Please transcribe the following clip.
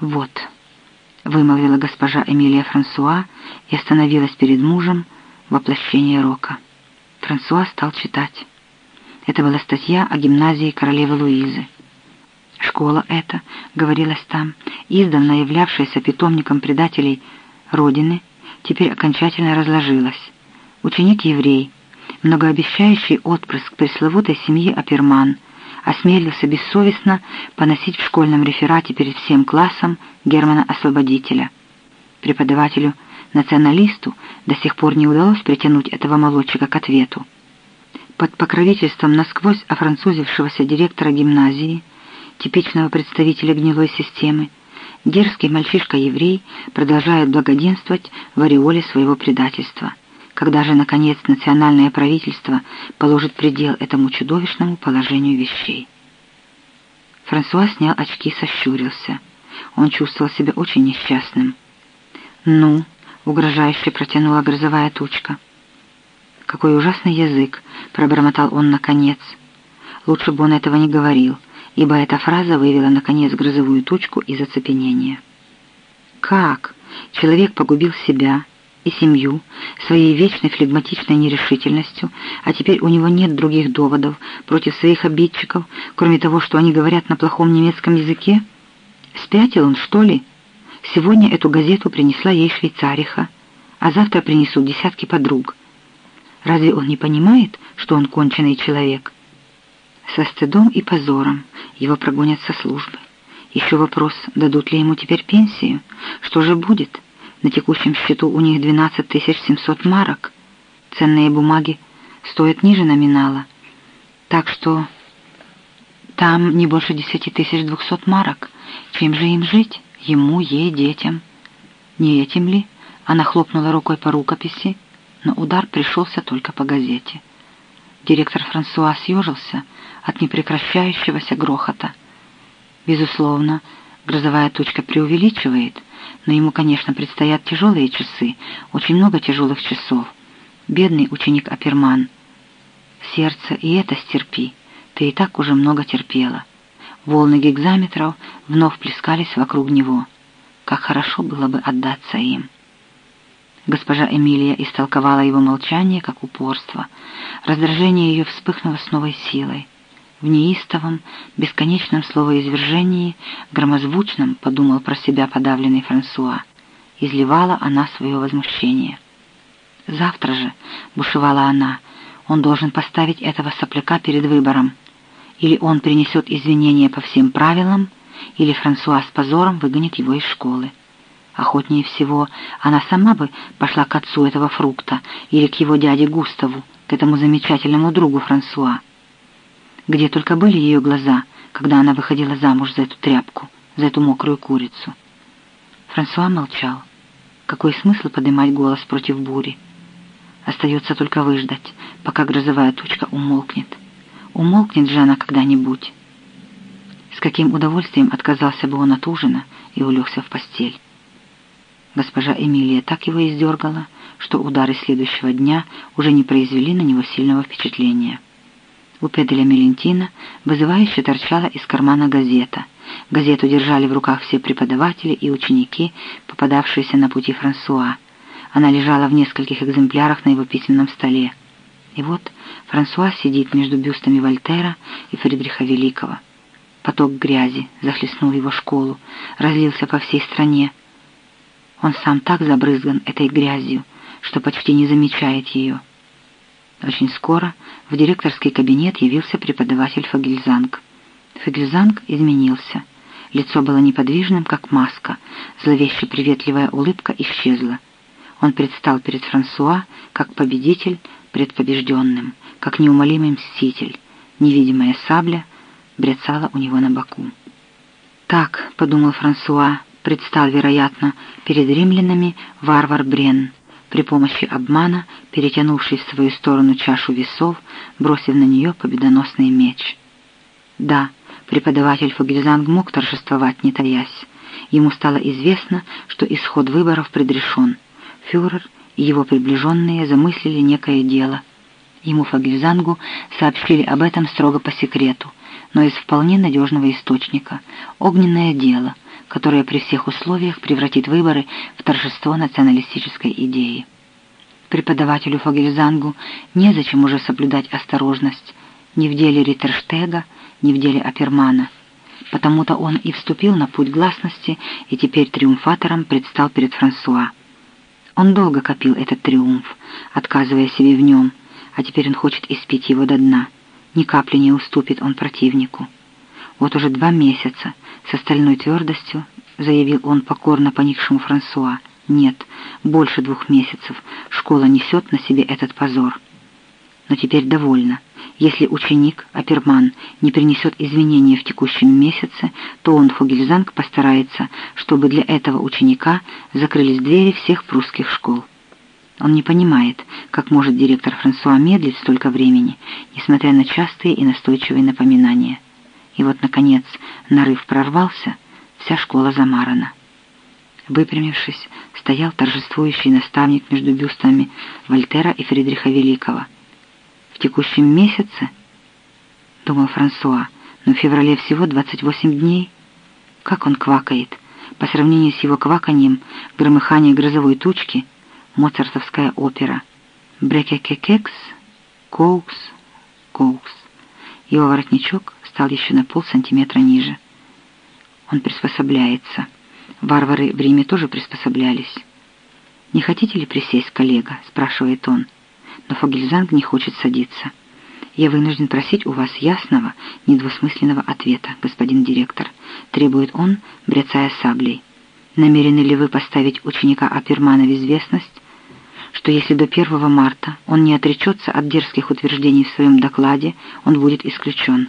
«Вот», — вымолвила госпожа Эмилия Франсуа и остановилась перед мужем воплощение рока. Франсуа стал читать. Это была статья о гимназии королевы Луизы. Школа эта, говорилось там, издавна являвшаяся питомником предателей Родины, теперь окончательно разложилась. Ученик-еврей, многообещающий отпрыск пресловутой семьи Аперман, осмелился бессовестно поносить в школьном реферате перед всем классом Германа Освободителя. Преподавателю-националисту до сих пор не удалось притянуть этого молодчика к ответу. Под покровительством насквозь офранцузившегося директора гимназии, типичного представителя гнилой системы, дерзкий мальчишка-еврей продолжает благоденствовать в ореоле своего предательства – когда же, наконец, национальное правительство положит предел этому чудовищному положению вещей. Франсуа снял очки и сощурился. Он чувствовал себя очень несчастным. «Ну», — угрожающе протянула грозовая тучка. «Какой ужасный язык!» — пробормотал он наконец. Лучше бы он этого не говорил, ибо эта фраза вывела, наконец, грозовую тучку из оцепенения. «Как? Человек погубил себя, и семью своей вечной флегматичной нерешительностью, а теперь у него нет других доводов против своих обидчиков, кроме того, что они говорят на плохом немецком языке? Спятил он, что ли? Сегодня эту газету принесла ей швейцариха, а завтра принесут десятки подруг. Разве он не понимает, что он конченый человек? Со стыдом и позором его прогонят со службы. Еще вопрос, дадут ли ему теперь пенсию? Что же будет? На текущем счету у них 12 700 марок. Ценные бумаги стоят ниже номинала. Так что там не больше 10 200 марок. Чем же им жить? Ему, ей, детям. Не этим ли? Она хлопнула рукой по рукописи, но удар пришелся только по газете. Директор Франсуа съежился от непрекращающегося грохота. Безусловно, грозовая тучка преувеличивает, но ему, конечно, предстоят тяжелые часы, очень много тяжелых часов. Бедный ученик Аперман. Сердце, и это стерпи. Ты и так уже много терпела. Волны гигзаметров вновь плескались вокруг него. Как хорошо было бы отдаться им. Госпожа Эмилия истолковала его молчание как упорство. Раздражение ее вспыхнуло с новой силой в неистовом, бесконечном словоизвержении, громозвучном, подумал про себя подавленный Франсуа, изливала она свое возмущение. «Завтра же», — бушевала она, — «он должен поставить этого сопляка перед выбором. Или он принесет извинения по всем правилам, или Франсуа с позором выгонит его из школы. Охотнее всего, она сама бы пошла к отцу этого фрукта или к его дяде Густаву, к этому замечательному другу Франсуа где только были ее глаза, когда она выходила замуж за эту тряпку, за эту мокрую курицу. Франсуа молчал. Какой смысл поднимать голос против бури? Остается только выждать, пока грозовая тучка умолкнет. Умолкнет же она когда-нибудь. С каким удовольствием отказался бы он от ужина и улегся в постель. Госпожа Эмилия так его издергала, что удары следующего дня уже не произвели на него сильного впечатления. У Педеля Мелентина вызывающе торчала из кармана газета. Газету держали в руках все преподаватели и ученики, попадавшиеся на пути Франсуа. Она лежала в нескольких экземплярах на его письменном столе. И вот Франсуа сидит между бюстами Вольтера и Фридриха Великого. Поток грязи захлестнул его школу, разлился по всей стране. Он сам так забрызган этой грязью, что почти не замечает ее. Очень скоро в директорский кабинет явился преподаватель Фагельзанг. Фагельзанг изменился. Лицо было неподвижным, как маска. Зловеще приветливая улыбка исчезла. Он предстал перед Франсуа как победитель пред побежденным, как неумолимый мститель. Невидимая сабля брецала у него на боку. «Так», — подумал Франсуа, предстал, вероятно, перед римлянами варвар Брен — при помощи обмана, перетянувший в свою сторону чашу весов, бросив на нее победоносный меч. Да, преподаватель Фогельзанг мог торжествовать, не таясь. Ему стало известно, что исход выборов предрешен. Фюрер и его приближенные замыслили некое дело. Ему Фогельзангу сообщили об этом строго по секрету, но из вполне надежного источника. Огненное дело, которое при всех условиях превратит выборы в торжество националистической идеи. Преподавателю Фогельзангу незачем уже соблюдать осторожность ни в деле Риттерштега, ни в деле Апермана. Потому-то он и вступил на путь гласности и теперь триумфатором предстал перед Франсуа. Он долго копил этот триумф, отказывая себе в нем, а теперь он хочет испить его до дна. Ни капли не уступит он противнику. Вот уже два месяца, с остальной твердостью, заявил он покорно поникшему Франсуа, нет, больше двух месяцев школа несет на себе этот позор. Но теперь довольно. Если ученик, Аперман, не принесет извинения в текущем месяце, то он, Фогельзанг, постарается, чтобы для этого ученика закрылись двери всех прусских школ. Он не понимает, как может директор Франсуа медлить столько времени, несмотря на частые и настойчивые напоминания. И вот, наконец, нарыв прорвался, вся школа замарана. Выпрямившись, стоял торжествующий наставник между бюстами Вольтера и Фридриха Великого. В текущем месяце, думал Франсуа, но в феврале всего 28 дней. Как он квакает! По сравнению с его кваканьем, громыхание грозовой тучки, моцартовская опера. Брекекекекс, коукс, коукс. Его воротничок стал еще на полсантиметра ниже. Он приспособляется. Варвары в Риме тоже приспособлялись. «Не хотите ли присесть, коллега?» — спрашивает он. Но Фогельзанг не хочет садиться. «Я вынужден просить у вас ясного, недвусмысленного ответа, господин директор», — требует он, бряцая саблей. «Намерены ли вы поставить ученика Апермана в известность, что если до 1 марта он не отречется от дерзких утверждений в своем докладе, он будет исключен?»